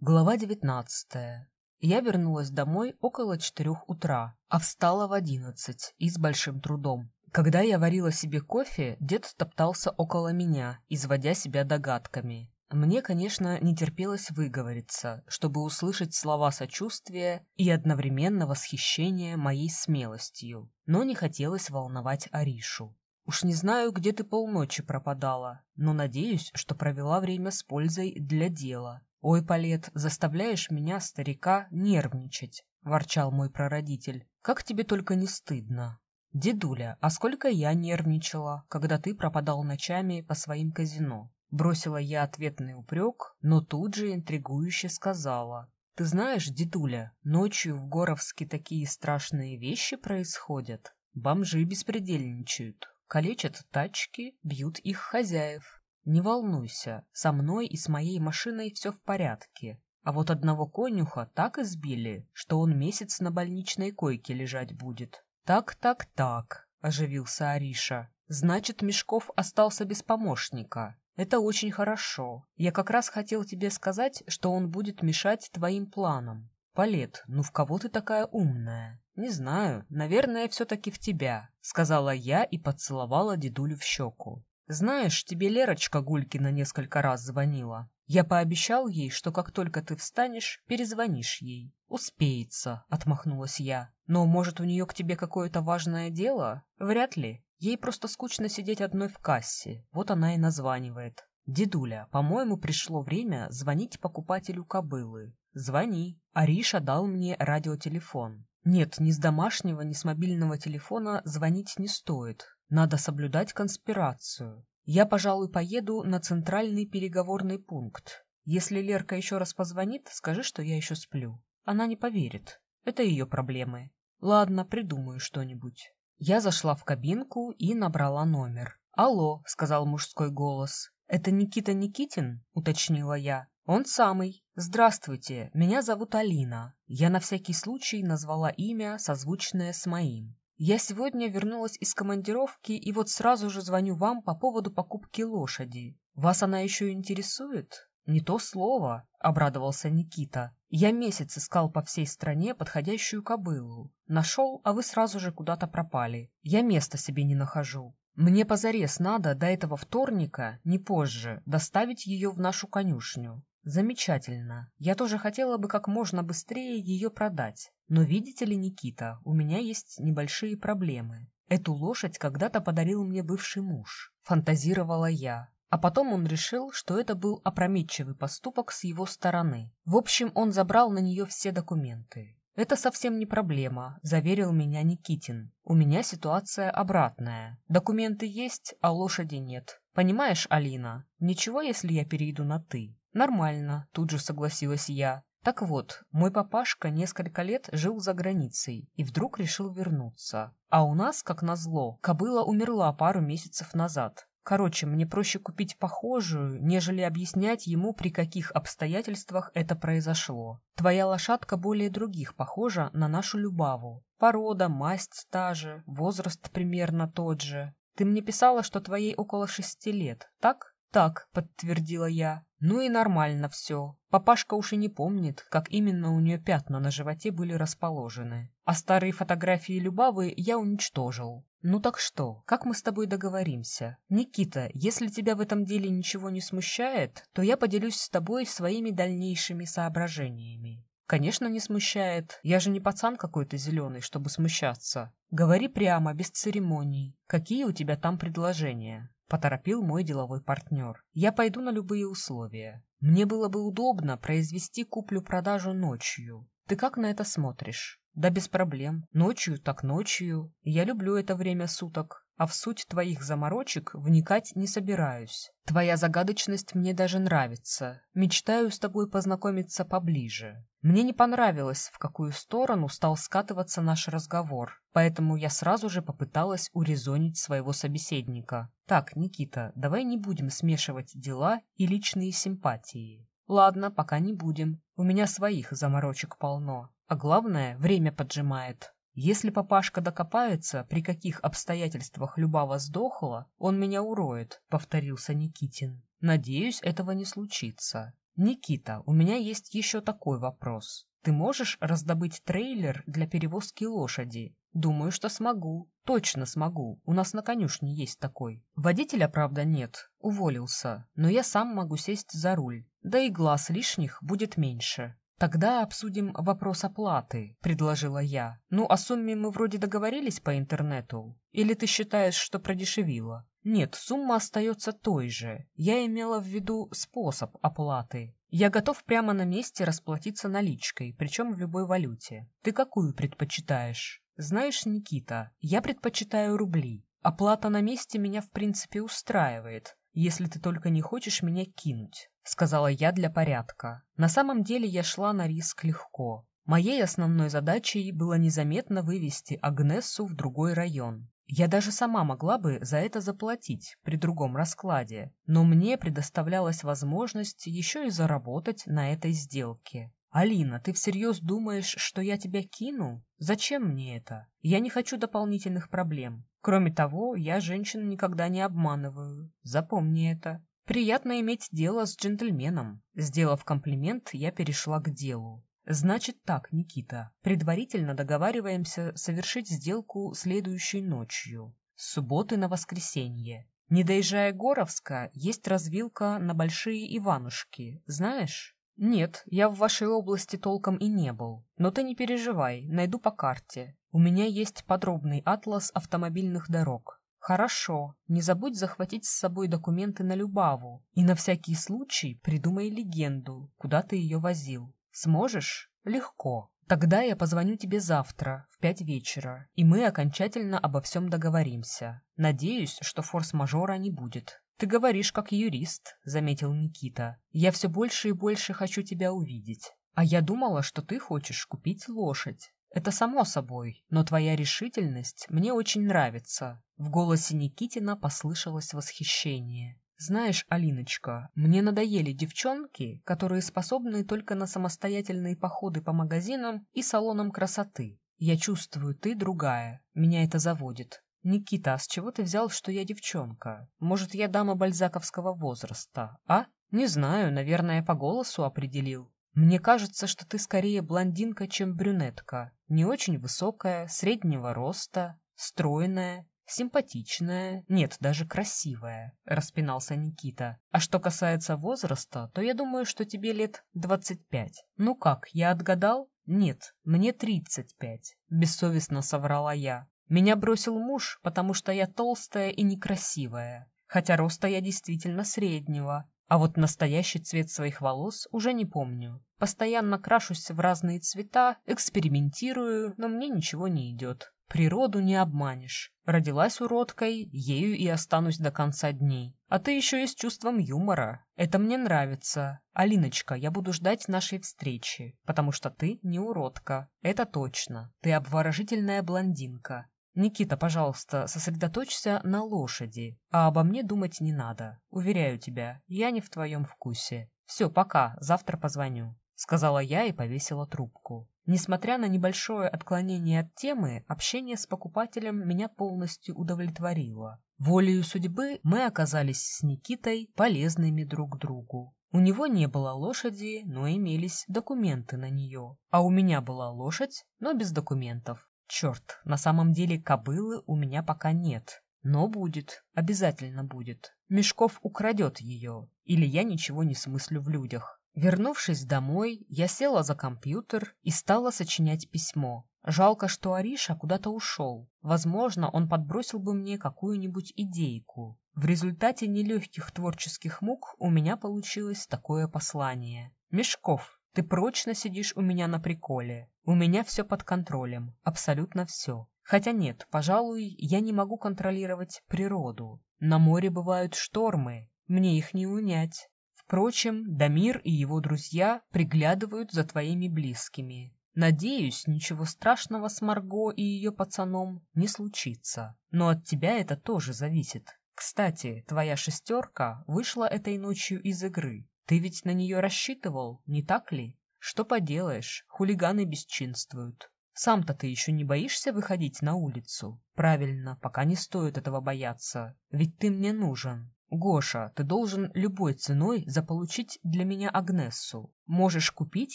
Глава девятнадцатая. Я вернулась домой около четырех утра, а встала в одиннадцать и с большим трудом. Когда я варила себе кофе, дед топтался около меня, изводя себя догадками. Мне, конечно, не терпелось выговориться, чтобы услышать слова сочувствия и одновременно восхищения моей смелостью, но не хотелось волновать Аришу. Уж не знаю, где ты полночи пропадала, но надеюсь, что провела время с пользой для дела. Ой, Палет, заставляешь меня, старика, нервничать, ворчал мой прародитель. Как тебе только не стыдно. Дедуля, а сколько я нервничала, когда ты пропадал ночами по своим казино? Бросила я ответный упрек, но тут же интригующе сказала. «Ты знаешь, дедуля, ночью в Горовске такие страшные вещи происходят. Бомжи беспредельничают, калечат тачки, бьют их хозяев. Не волнуйся, со мной и с моей машиной все в порядке. А вот одного конюха так избили, что он месяц на больничной койке лежать будет. Так, так, так», — оживился Ариша. «Значит, Мешков остался без помощника. Это очень хорошо. Я как раз хотел тебе сказать, что он будет мешать твоим планам. Палет, ну в кого ты такая умная? Не знаю, наверное, все-таки в тебя, сказала я и поцеловала дедулю в щеку. Знаешь, тебе Лерочка Гулькина несколько раз звонила. Я пообещал ей, что как только ты встанешь, перезвонишь ей. Успеется, отмахнулась я. Но, может, у нее к тебе какое-то важное дело? Вряд ли. Ей просто скучно сидеть одной в кассе, вот она и названивает. «Дедуля, по-моему, пришло время звонить покупателю кобылы. Звони». Ариша дал мне радиотелефон. Нет, ни с домашнего, ни с мобильного телефона звонить не стоит. Надо соблюдать конспирацию. Я, пожалуй, поеду на центральный переговорный пункт. Если Лерка еще раз позвонит, скажи, что я еще сплю. Она не поверит. Это ее проблемы. Ладно, придумаю что-нибудь. Я зашла в кабинку и набрала номер. «Алло», — сказал мужской голос. «Это Никита Никитин?» — уточнила я. «Он самый. Здравствуйте, меня зовут Алина. Я на всякий случай назвала имя, созвучное с моим. Я сегодня вернулась из командировки и вот сразу же звоню вам по поводу покупки лошади. Вас она еще интересует?» «Не то слово», — обрадовался Никита. «Я месяц искал по всей стране подходящую кобылу. Нашел, а вы сразу же куда-то пропали. Я места себе не нахожу. Мне позарез надо до этого вторника, не позже, доставить ее в нашу конюшню. Замечательно. Я тоже хотела бы как можно быстрее ее продать. Но видите ли, Никита, у меня есть небольшие проблемы. Эту лошадь когда-то подарил мне бывший муж. Фантазировала я. А потом он решил, что это был опрометчивый поступок с его стороны. В общем, он забрал на нее все документы. «Это совсем не проблема», – заверил меня Никитин. «У меня ситуация обратная. Документы есть, а лошади нет. Понимаешь, Алина, ничего, если я перейду на «ты». «Нормально», – тут же согласилась я. Так вот, мой папашка несколько лет жил за границей и вдруг решил вернуться. А у нас, как назло, кобыла умерла пару месяцев назад. Короче, мне проще купить похожую, нежели объяснять ему, при каких обстоятельствах это произошло. Твоя лошадка более других похожа на нашу Любаву. Порода, масть та же, возраст примерно тот же. Ты мне писала, что твоей около шести лет, так? Так, подтвердила я. Ну и нормально все. Папашка уж и не помнит, как именно у нее пятна на животе были расположены. А старые фотографии Любавы я уничтожил. Ну так что, как мы с тобой договоримся? Никита, если тебя в этом деле ничего не смущает, то я поделюсь с тобой своими дальнейшими соображениями. Конечно, не смущает. Я же не пацан какой-то зеленый, чтобы смущаться. Говори прямо, без церемоний. Какие у тебя там предложения? Поторопил мой деловой партнер. Я пойду на любые условия. Мне было бы удобно произвести куплю-продажу ночью. Ты как на это смотришь? Да без проблем. Ночью так ночью. Я люблю это время суток. А в суть твоих заморочек вникать не собираюсь. Твоя загадочность мне даже нравится. Мечтаю с тобой познакомиться поближе. Мне не понравилось, в какую сторону стал скатываться наш разговор, поэтому я сразу же попыталась урезонить своего собеседника. Так, Никита, давай не будем смешивать дела и личные симпатии. Ладно, пока не будем. У меня своих заморочек полно. А главное, время поджимает. Если папашка докопается, при каких обстоятельствах Любава сдохла, он меня уроет, — повторился Никитин. Надеюсь, этого не случится. Никита, у меня есть еще такой вопрос. Ты можешь раздобыть трейлер для перевозки лошади? Думаю, что смогу. Точно смогу. У нас на конюшне есть такой. Водителя, правда, нет. Уволился. Но я сам могу сесть за руль. Да и глаз лишних будет меньше. «Тогда обсудим вопрос оплаты», — предложила я. «Ну, о сумме мы вроде договорились по интернету. Или ты считаешь, что продешевила?» «Нет, сумма остается той же. Я имела в виду способ оплаты. Я готов прямо на месте расплатиться наличкой, причем в любой валюте. Ты какую предпочитаешь?» «Знаешь, Никита, я предпочитаю рубли. Оплата на месте меня в принципе устраивает, если ты только не хочешь меня кинуть сказала я для порядка. На самом деле я шла на риск легко. Моей основной задачей было незаметно вывести Агнессу в другой район. Я даже сама могла бы за это заплатить при другом раскладе, но мне предоставлялась возможность еще и заработать на этой сделке. «Алина, ты всерьез думаешь, что я тебя кину? Зачем мне это? Я не хочу дополнительных проблем. Кроме того, я женщин никогда не обманываю. Запомни это. Приятно иметь дело с джентльменом. Сделав комплимент, я перешла к делу. Значит так, Никита, предварительно договариваемся совершить сделку следующей ночью, с субботы на воскресенье. Не доезжая Горовска, есть развилка на Большие Иванушки, знаешь? Нет, я в вашей области толком и не был. Но ты не переживай, найду по карте. У меня есть подробный атлас автомобильных дорог. Хорошо, не забудь захватить с собой документы на Любаву и на всякий случай придумай легенду, куда ты ее возил. Сможешь? Легко. Тогда я позвоню тебе завтра в пять вечера, и мы окончательно обо всем договоримся. Надеюсь, что форс-мажора не будет. Ты говоришь как юрист, заметил Никита. Я все больше и больше хочу тебя увидеть. А я думала, что ты хочешь купить лошадь. Это само собой, но твоя решительность мне очень нравится. В голосе Никитина послышалось восхищение. Знаешь, Алиночка, мне надоели девчонки, которые способны только на самостоятельные походы по магазинам и салонам красоты. Я чувствую, ты другая. Меня это заводит. Никита, а с чего ты взял, что я девчонка? Может, я дама бальзаковского возраста, а? Не знаю, наверное, по голосу определил. Мне кажется, что ты скорее блондинка, чем брюнетка. Не очень высокая, среднего роста, стройная, симпатичная, нет, даже красивая, распинался Никита. А что касается возраста, то я думаю, что тебе лет двадцать пять. Ну как, я отгадал? Нет, мне тридцать пять, бессовестно соврала я. Меня бросил муж, потому что я толстая и некрасивая. Хотя роста я действительно среднего, а вот настоящий цвет своих волос уже не помню. Постоянно крашусь в разные цвета, экспериментирую, но мне ничего не идет. Природу не обманешь. Родилась уродкой, ею и останусь до конца дней. А ты еще и с чувством юмора. Это мне нравится. Алиночка, я буду ждать нашей встречи, потому что ты не уродка. Это точно. Ты обворожительная блондинка. «Никита, пожалуйста, сосредоточься на лошади, а обо мне думать не надо. Уверяю тебя, я не в твоем вкусе. Все, пока, завтра позвоню», — сказала я и повесила трубку. Несмотря на небольшое отклонение от темы, общение с покупателем меня полностью удовлетворило. Волею судьбы мы оказались с Никитой полезными друг другу. У него не было лошади, но имелись документы на нее. А у меня была лошадь, но без документов. Черт, на самом деле кобылы у меня пока нет. Но будет, обязательно будет. Мешков украдет ее, или я ничего не смыслю в людях. Вернувшись домой, я села за компьютер и стала сочинять письмо. Жалко, что Ариша куда-то ушел. Возможно, он подбросил бы мне какую-нибудь идейку. В результате нелегких творческих мук у меня получилось такое послание. Мешков, ты прочно сидишь у меня на приколе. У меня все под контролем, абсолютно все. Хотя нет, пожалуй, я не могу контролировать природу. На море бывают штормы, мне их не унять. Впрочем, Дамир и его друзья приглядывают за твоими близкими. Надеюсь, ничего страшного с Марго и ее пацаном не случится. Но от тебя это тоже зависит. Кстати, твоя шестерка вышла этой ночью из игры. Ты ведь на нее рассчитывал, не так ли? Что поделаешь, хулиганы бесчинствуют. Сам-то ты еще не боишься выходить на улицу? Правильно, пока не стоит этого бояться. Ведь ты мне нужен. Гоша, ты должен любой ценой заполучить для меня Агнессу. Можешь купить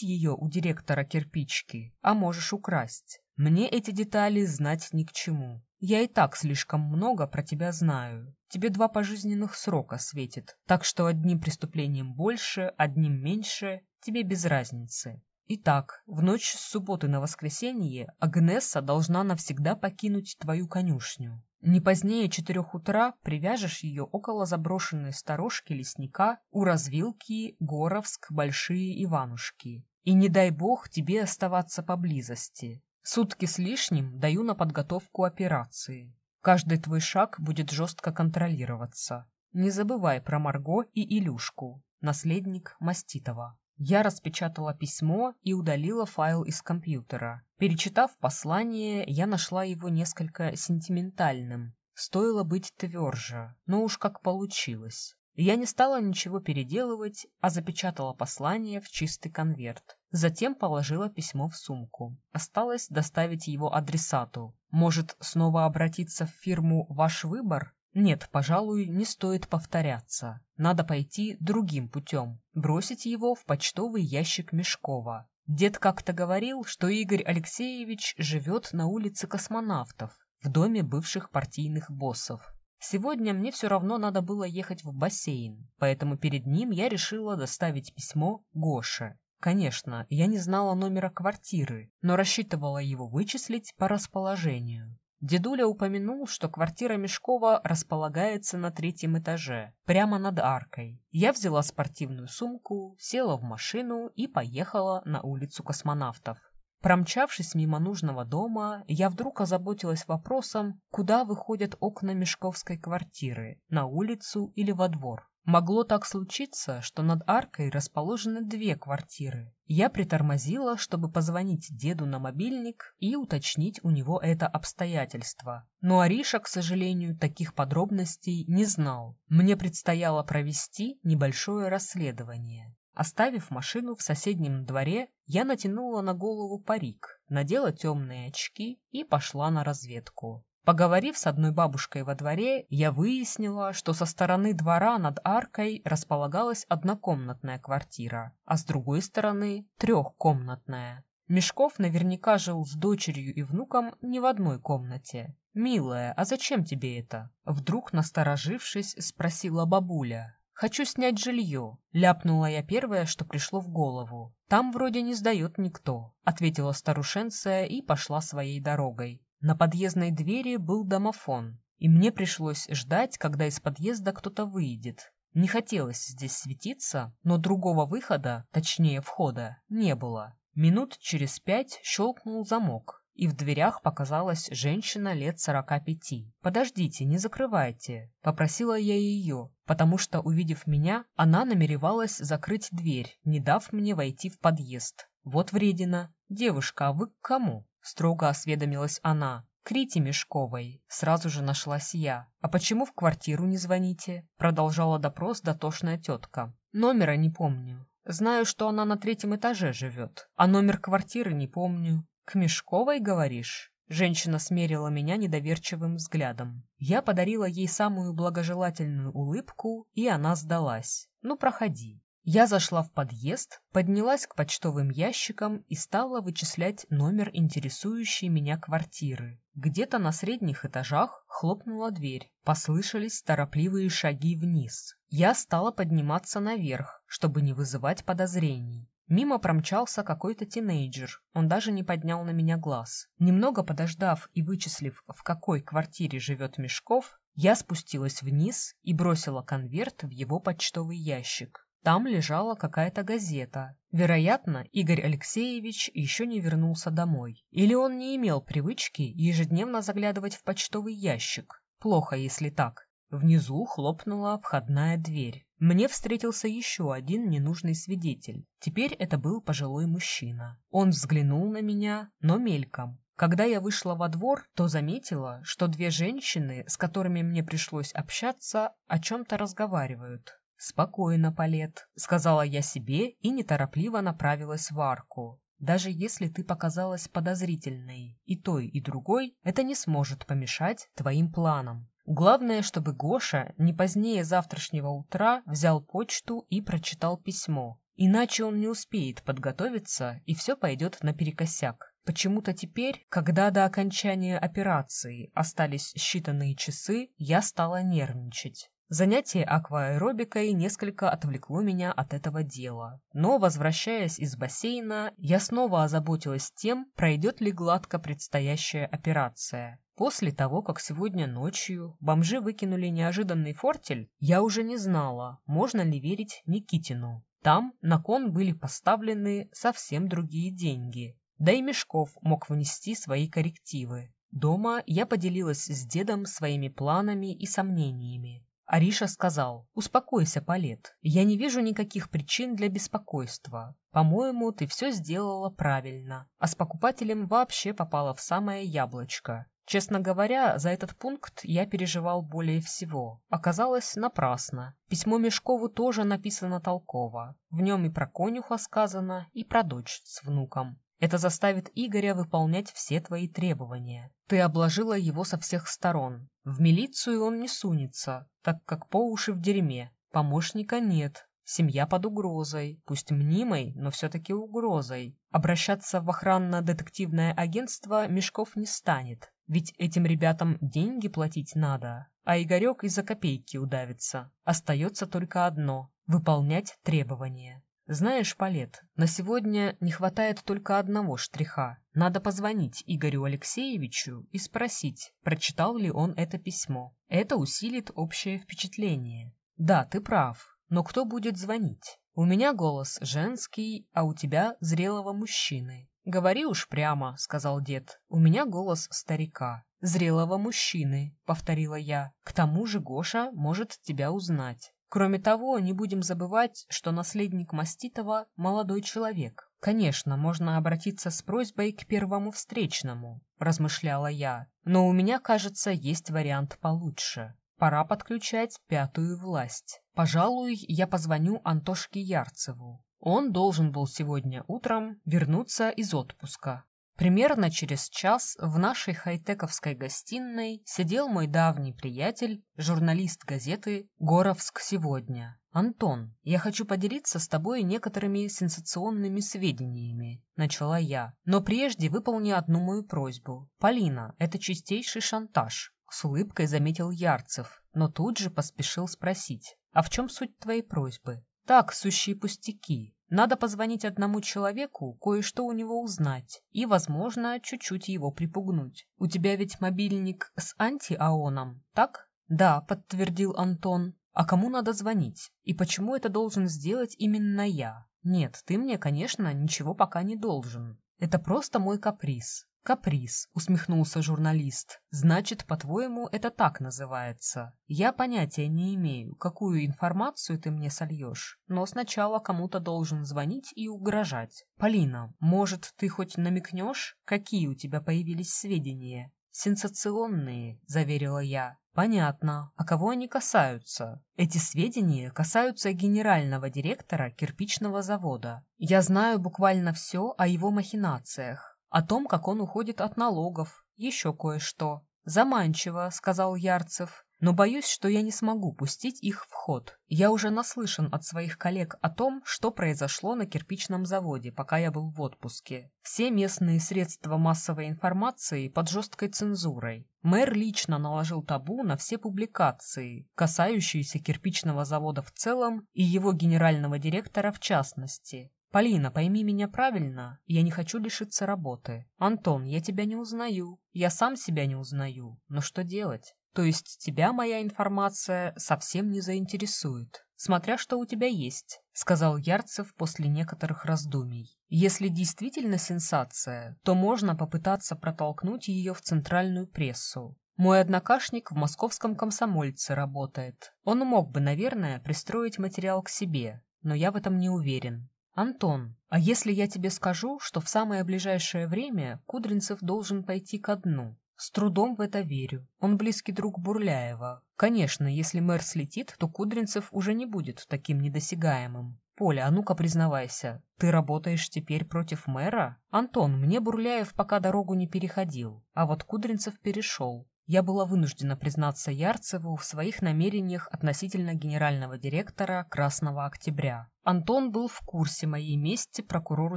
ее у директора кирпички, а можешь украсть. Мне эти детали знать ни к чему. Я и так слишком много про тебя знаю. Тебе два пожизненных срока светит, так что одним преступлением больше, одним меньше, тебе без разницы. Итак, в ночь с субботы на воскресенье Агнесса должна навсегда покинуть твою конюшню. Не позднее четырех утра привяжешь ее около заброшенной сторожки лесника у развилки Горовск Большие Иванушки. И не дай бог тебе оставаться поблизости. Сутки с лишним даю на подготовку операции. Каждый твой шаг будет жестко контролироваться. Не забывай про Марго и Илюшку, наследник Маститова. Я распечатала письмо и удалила файл из компьютера. Перечитав послание, я нашла его несколько сентиментальным. Стоило быть тверже, но уж как получилось. Я не стала ничего переделывать, а запечатала послание в чистый конверт. Затем положила письмо в сумку. Осталось доставить его адресату. Может, снова обратиться в фирму «Ваш выбор»? Нет, пожалуй, не стоит повторяться. Надо пойти другим путем. Бросить его в почтовый ящик Мешкова. Дед как-то говорил, что Игорь Алексеевич живет на улице космонавтов, в доме бывших партийных боссов. Сегодня мне все равно надо было ехать в бассейн, поэтому перед ним я решила доставить письмо Гоше. Конечно, я не знала номера квартиры, но рассчитывала его вычислить по расположению. Дедуля упомянул, что квартира Мешкова располагается на третьем этаже, прямо над аркой. Я взяла спортивную сумку, села в машину и поехала на улицу космонавтов. Промчавшись мимо нужного дома, я вдруг озаботилась вопросом, куда выходят окна мешковской квартиры, на улицу или во двор. Могло так случиться, что над аркой расположены две квартиры. Я притормозила, чтобы позвонить деду на мобильник и уточнить у него это обстоятельство. Но Ариша, к сожалению, таких подробностей не знал. Мне предстояло провести небольшое расследование. Оставив машину в соседнем дворе, я натянула на голову парик, надела темные очки и пошла на разведку. Поговорив с одной бабушкой во дворе, я выяснила, что со стороны двора над аркой располагалась однокомнатная квартира, а с другой стороны — трехкомнатная. Мешков наверняка жил с дочерью и внуком не в одной комнате. «Милая, а зачем тебе это?» Вдруг, насторожившись, спросила бабуля. «Хочу снять жилье», — ляпнула я первое, что пришло в голову. «Там вроде не сдает никто», — ответила старушенция и пошла своей дорогой. На подъездной двери был домофон, и мне пришлось ждать, когда из подъезда кто-то выйдет. Не хотелось здесь светиться, но другого выхода, точнее входа, не было. Минут через пять щелкнул замок, и в дверях показалась женщина лет сорока пяти. «Подождите, не закрывайте», — попросила я ее, потому что, увидев меня, она намеревалась закрыть дверь, не дав мне войти в подъезд. «Вот вредина. Девушка, а вы к кому?» — строго осведомилась она. «К Рите Мешковой», — сразу же нашлась я. «А почему в квартиру не звоните?» — продолжала допрос дотошная тетка. «Номера не помню. Знаю, что она на третьем этаже живет, а номер квартиры не помню. «К Мешковой, говоришь?» Женщина смерила меня недоверчивым взглядом. Я подарила ей самую благожелательную улыбку, и она сдалась. «Ну, проходи». Я зашла в подъезд, поднялась к почтовым ящикам и стала вычислять номер интересующей меня квартиры. Где-то на средних этажах хлопнула дверь. Послышались торопливые шаги вниз. Я стала подниматься наверх, чтобы не вызывать подозрений. Мимо промчался какой-то тинейджер, он даже не поднял на меня глаз. Немного подождав и вычислив, в какой квартире живет Мешков, я спустилась вниз и бросила конверт в его почтовый ящик. Там лежала какая-то газета. Вероятно, Игорь Алексеевич еще не вернулся домой. Или он не имел привычки ежедневно заглядывать в почтовый ящик. Плохо, если так. Внизу хлопнула входная дверь. Мне встретился еще один ненужный свидетель. Теперь это был пожилой мужчина. Он взглянул на меня, но мельком. Когда я вышла во двор, то заметила, что две женщины, с которыми мне пришлось общаться, о чем-то разговаривают. «Спокойно, Палет», — сказала я себе и неторопливо направилась в арку. Даже если ты показалась подозрительной и той, и другой, это не сможет помешать твоим планам. Главное, чтобы Гоша не позднее завтрашнего утра взял почту и прочитал письмо. Иначе он не успеет подготовиться, и все пойдет наперекосяк. Почему-то теперь, когда до окончания операции остались считанные часы, я стала нервничать. Занятие акваэробикой несколько отвлекло меня от этого дела. Но, возвращаясь из бассейна, я снова озаботилась тем, пройдет ли гладко предстоящая операция. После того, как сегодня ночью бомжи выкинули неожиданный фортель, я уже не знала, можно ли верить Никитину. Там на кон были поставлены совсем другие деньги. Да и Мешков мог внести свои коррективы. Дома я поделилась с дедом своими планами и сомнениями. Ариша сказал, «Успокойся, Палет, я не вижу никаких причин для беспокойства. По-моему, ты все сделала правильно, а с покупателем вообще попала в самое яблочко. Честно говоря, за этот пункт я переживал более всего. Оказалось, напрасно. Письмо Мешкову тоже написано толково. В нем и про конюха сказано, и про дочь с внуком. Это заставит Игоря выполнять все твои требования. Ты обложила его со всех сторон. В милицию он не сунется, так как по уши в дерьме. Помощника нет. Семья под угрозой, пусть мнимой, но все-таки угрозой. Обращаться в охранно-детективное агентство Мешков не станет, ведь этим ребятам деньги платить надо, а Игорек из-за копейки удавится. Остается только одно — выполнять требования. Знаешь, Палет, на сегодня не хватает только одного штриха. Надо позвонить Игорю Алексеевичу и спросить, прочитал ли он это письмо. Это усилит общее впечатление. Да, ты прав, но кто будет звонить? У меня голос женский, а у тебя зрелого мужчины. Говори уж прямо, сказал дед. У меня голос старика. Зрелого мужчины, повторила я. К тому же Гоша может тебя узнать. Кроме того, не будем забывать, что наследник Маститова – молодой человек. Конечно, можно обратиться с просьбой к первому встречному, размышляла я, но у меня, кажется, есть вариант получше. Пора подключать пятую власть. Пожалуй, я позвоню Антошке Ярцеву. Он должен был сегодня утром вернуться из отпуска. Примерно через час в нашей хай-тековской гостиной сидел мой давний приятель, журналист газеты «Горовск сегодня». «Антон, я хочу поделиться с тобой некоторыми сенсационными сведениями», — начала я. «Но прежде выполни одну мою просьбу. Полина, это чистейший шантаж», — с улыбкой заметил Ярцев, но тут же поспешил спросить. «А в чем суть твоей просьбы?» «Так, сущие пустяки. Надо позвонить одному человеку, кое-что у него узнать и, возможно, чуть-чуть его припугнуть. У тебя ведь мобильник с антиаоном, так? Да, подтвердил Антон. А кому надо звонить? И почему это должен сделать именно я? Нет, ты мне, конечно, ничего пока не должен. Это просто мой каприз. «Каприз», — усмехнулся журналист. «Значит, по-твоему, это так называется. Я понятия не имею, какую информацию ты мне сольешь, но сначала кому-то должен звонить и угрожать. Полина, может, ты хоть намекнешь, какие у тебя появились сведения?» «Сенсационные», — заверила я. «Понятно. А кого они касаются?» «Эти сведения касаются генерального директора кирпичного завода. Я знаю буквально все о его махинациях о том, как он уходит от налогов, еще кое-что. «Заманчиво», — сказал Ярцев, — «но боюсь, что я не смогу пустить их в ход. Я уже наслышан от своих коллег о том, что произошло на кирпичном заводе, пока я был в отпуске. Все местные средства массовой информации под жесткой цензурой. Мэр лично наложил табу на все публикации, касающиеся кирпичного завода в целом и его генерального директора в частности. «Полина, пойми меня правильно, я не хочу лишиться работы. Антон, я тебя не узнаю, я сам себя не узнаю, но что делать? То есть тебя моя информация совсем не заинтересует, смотря что у тебя есть», — сказал Ярцев после некоторых раздумий. «Если действительно сенсация, то можно попытаться протолкнуть ее в центральную прессу. Мой однокашник в московском комсомольце работает. Он мог бы, наверное, пристроить материал к себе, но я в этом не уверен. «Антон, а если я тебе скажу, что в самое ближайшее время Кудринцев должен пойти ко дну? С трудом в это верю. Он близкий друг Бурляева. Конечно, если мэр слетит, то Кудринцев уже не будет таким недосягаемым. Поля, а ну-ка признавайся, ты работаешь теперь против мэра? Антон, мне Бурляев пока дорогу не переходил, а вот Кудринцев перешел. Я была вынуждена признаться Ярцеву в своих намерениях относительно генерального директора «Красного октября». Антон был в курсе моей мести прокурору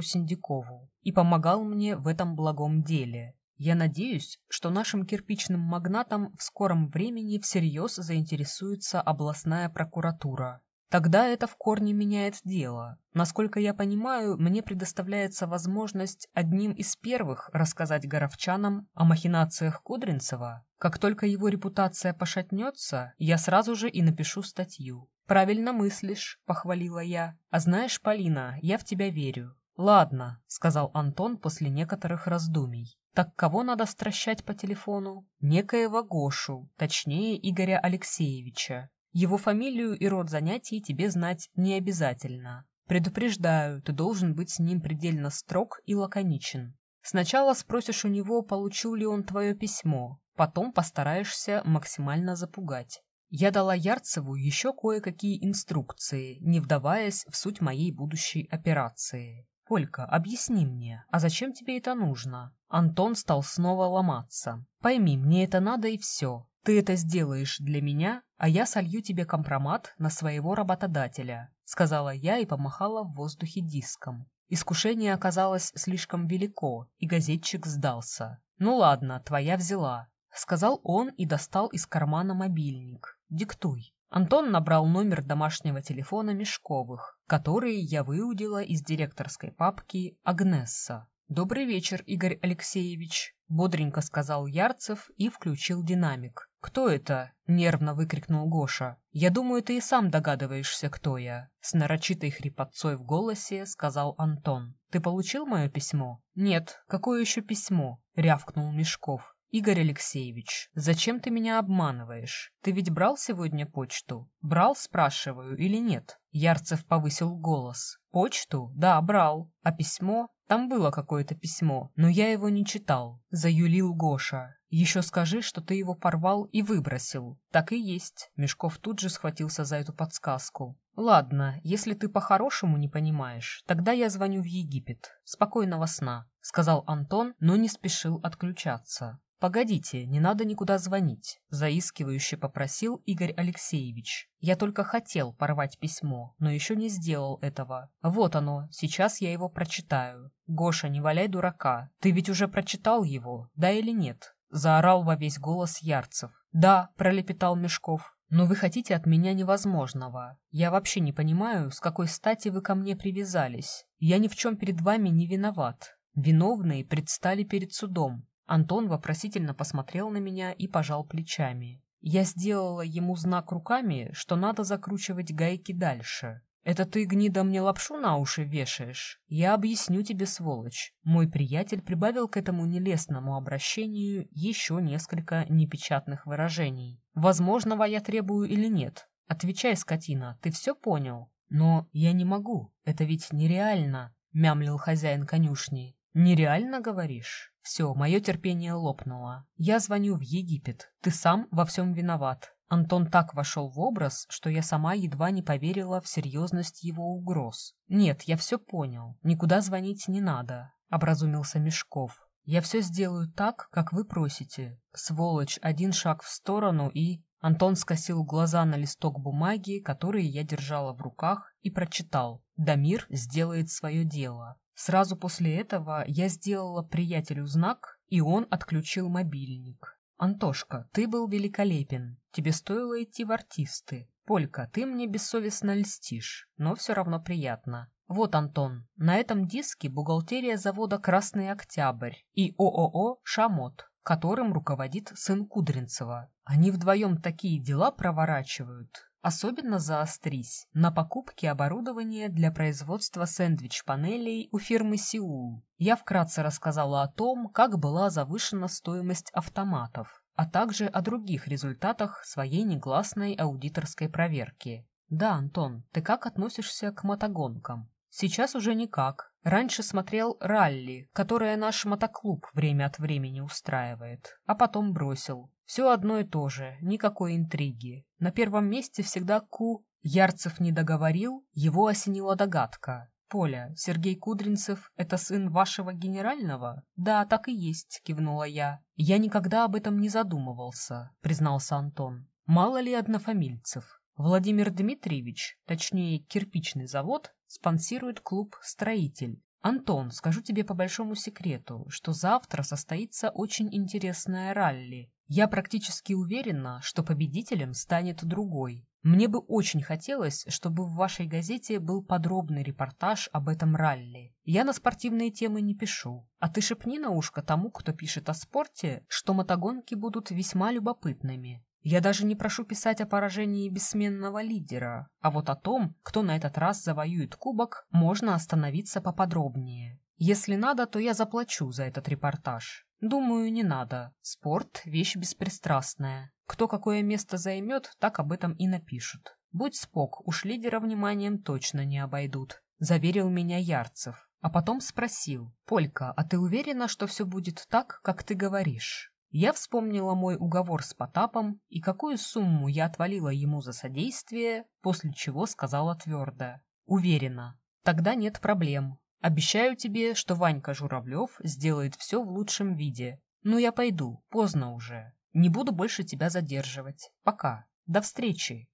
Синдикову и помогал мне в этом благом деле. Я надеюсь, что нашим кирпичным магнатам в скором времени всерьез заинтересуется областная прокуратура. Тогда это в корне меняет дело. Насколько я понимаю, мне предоставляется возможность одним из первых рассказать горовчанам о махинациях Кудринцева. Как только его репутация пошатнется, я сразу же и напишу статью. «Правильно мыслишь», — похвалила я. «А знаешь, Полина, я в тебя верю». «Ладно», — сказал Антон после некоторых раздумий. «Так кого надо стращать по телефону?» «Некоего Гошу, точнее Игоря Алексеевича. Его фамилию и род занятий тебе знать не обязательно. Предупреждаю, ты должен быть с ним предельно строг и лаконичен. Сначала спросишь у него, получил ли он твое письмо, потом постараешься максимально запугать. Я дала Ярцеву еще кое-какие инструкции, не вдаваясь в суть моей будущей операции. «Полька, объясни мне, а зачем тебе это нужно?» Антон стал снова ломаться. «Пойми, мне это надо и все. Ты это сделаешь для меня, а я солью тебе компромат на своего работодателя», сказала я и помахала в воздухе диском. Искушение оказалось слишком велико, и газетчик сдался. «Ну ладно, твоя взяла», — сказал он и достал из кармана мобильник. «Диктуй». Антон набрал номер домашнего телефона Мешковых, который я выудила из директорской папки «Агнесса». «Добрый вечер, Игорь Алексеевич», — бодренько сказал Ярцев и включил динамик. «Кто это?» — нервно выкрикнул Гоша. «Я думаю, ты и сам догадываешься, кто я», — с нарочитой хрипотцой в голосе сказал Антон. «Ты получил мое письмо?» «Нет. Какое еще письмо?» — рявкнул Мешков. «Игорь Алексеевич, зачем ты меня обманываешь? Ты ведь брал сегодня почту? Брал, спрашиваю, или нет?» Ярцев повысил голос. «Почту? Да, брал. А письмо? Там было какое-то письмо, но я его не читал», — заюлил Гоша. «Еще скажи, что ты его порвал и выбросил». «Так и есть». Мешков тут же схватился за эту подсказку. «Ладно, если ты по-хорошему не понимаешь, тогда я звоню в Египет. Спокойного сна», — сказал Антон, но не спешил отключаться. «Погодите, не надо никуда звонить», — заискивающе попросил Игорь Алексеевич. «Я только хотел порвать письмо, но еще не сделал этого. Вот оно, сейчас я его прочитаю. Гоша, не валяй дурака. Ты ведь уже прочитал его, да или нет?» Заорал во весь голос Ярцев. «Да», — пролепетал Мешков. «Но вы хотите от меня невозможного. Я вообще не понимаю, с какой стати вы ко мне привязались. Я ни в чем перед вами не виноват. Виновные предстали перед судом. Антон вопросительно посмотрел на меня и пожал плечами. Я сделала ему знак руками, что надо закручивать гайки дальше. «Это ты, гнида, мне лапшу на уши вешаешь? Я объясню тебе, сволочь». Мой приятель прибавил к этому нелестному обращению еще несколько непечатных выражений. «Возможного я требую или нет? Отвечай, скотина, ты все понял?» «Но я не могу, это ведь нереально», — мямлил хозяин конюшни. «Нереально, говоришь?» Все, мое терпение лопнуло. Я звоню в Египет. Ты сам во всем виноват. Антон так вошел в образ, что я сама едва не поверила в серьезность его угроз. «Нет, я все понял. Никуда звонить не надо», — образумился Мешков. «Я все сделаю так, как вы просите. Сволочь, один шаг в сторону и...» Антон скосил глаза на листок бумаги, который я держала в руках, и прочитал. «Дамир сделает свое дело. Сразу после этого я сделала приятелю знак, и он отключил мобильник. «Антошка, ты был великолепен. Тебе стоило идти в артисты. Полька, ты мне бессовестно льстишь, но все равно приятно. Вот, Антон, на этом диске бухгалтерия завода «Красный Октябрь» и ООО «Шамот», которым руководит сын Кудринцева. Они вдвоем такие дела проворачивают, Особенно заострись на покупке оборудования для производства сэндвич-панелей у фирмы «Сеул». Я вкратце рассказала о том, как была завышена стоимость автоматов, а также о других результатах своей негласной аудиторской проверки. Да, Антон, ты как относишься к мотогонкам? Сейчас уже никак. Раньше смотрел ралли, которое наш мотоклуб время от времени устраивает, а потом бросил. Все одно и то же, никакой интриги. На первом месте всегда Ку. Ярцев не договорил, его осенила догадка. «Поля, Сергей Кудринцев — это сын вашего генерального?» «Да, так и есть», — кивнула я. «Я никогда об этом не задумывался», — признался Антон. «Мало ли однофамильцев. Владимир Дмитриевич, точнее, кирпичный завод, спонсирует клуб «Строитель». Антон, скажу тебе по большому секрету, что завтра состоится очень интересное ралли. Я практически уверена, что победителем станет другой. Мне бы очень хотелось, чтобы в вашей газете был подробный репортаж об этом ралли. Я на спортивные темы не пишу. А ты шепни на ушко тому, кто пишет о спорте, что мотогонки будут весьма любопытными. Я даже не прошу писать о поражении бессменного лидера, а вот о том, кто на этот раз завоюет кубок, можно остановиться поподробнее. Если надо, то я заплачу за этот репортаж. Думаю, не надо. Спорт – вещь беспристрастная. Кто какое место займет, так об этом и напишут. Будь спок, уж лидера вниманием точно не обойдут, заверил меня Ярцев. А потом спросил, Полька, а ты уверена, что все будет так, как ты говоришь? Я вспомнила мой уговор с Потапом и какую сумму я отвалила ему за содействие, после чего сказала твердо. Уверена. Тогда нет проблем. Обещаю тебе, что Ванька Журавлев сделает все в лучшем виде. Ну я пойду, поздно уже. Не буду больше тебя задерживать. Пока. До встречи.